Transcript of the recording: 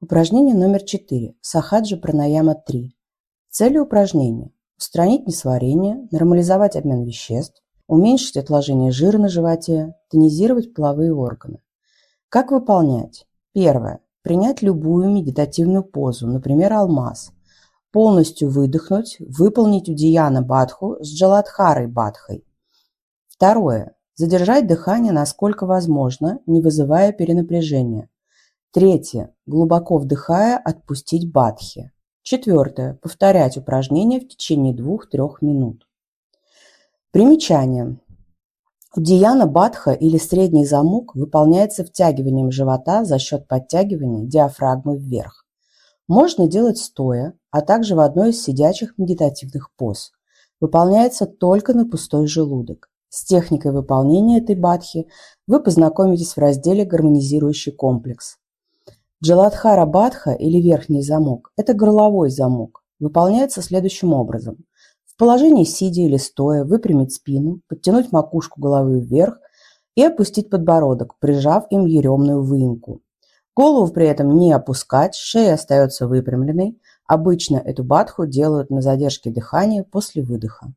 Упражнение номер 4. Сахаджи пранаяма 3. Цели упражнения. Устранить несварение, нормализовать обмен веществ, уменьшить отложение жира на животе, тонизировать половые органы. Как выполнять? Первое. Принять любую медитативную позу, например, алмаз. Полностью выдохнуть, выполнить удияна бадху с джаладхарой бадхой. Второе. Задержать дыхание насколько возможно, не вызывая перенапряжения. Третье. Глубоко вдыхая, отпустить бадхи. Четвертое. Повторять упражнение в течение 2-3 минут. Примечание. Удияна бадха или средний замук выполняется втягиванием живота за счет подтягивания диафрагмы вверх. Можно делать стоя, а также в одной из сидячих медитативных поз. Выполняется только на пустой желудок. С техникой выполнения этой бадхи вы познакомитесь в разделе «Гармонизирующий комплекс». Джаладхара Бадха или верхний замок – это горловой замок. Выполняется следующим образом. В положении сидя или стоя выпрямить спину, подтянуть макушку головы вверх и опустить подбородок, прижав им еремную выемку. Голову при этом не опускать, шея остается выпрямленной. Обычно эту бадху делают на задержке дыхания после выдоха.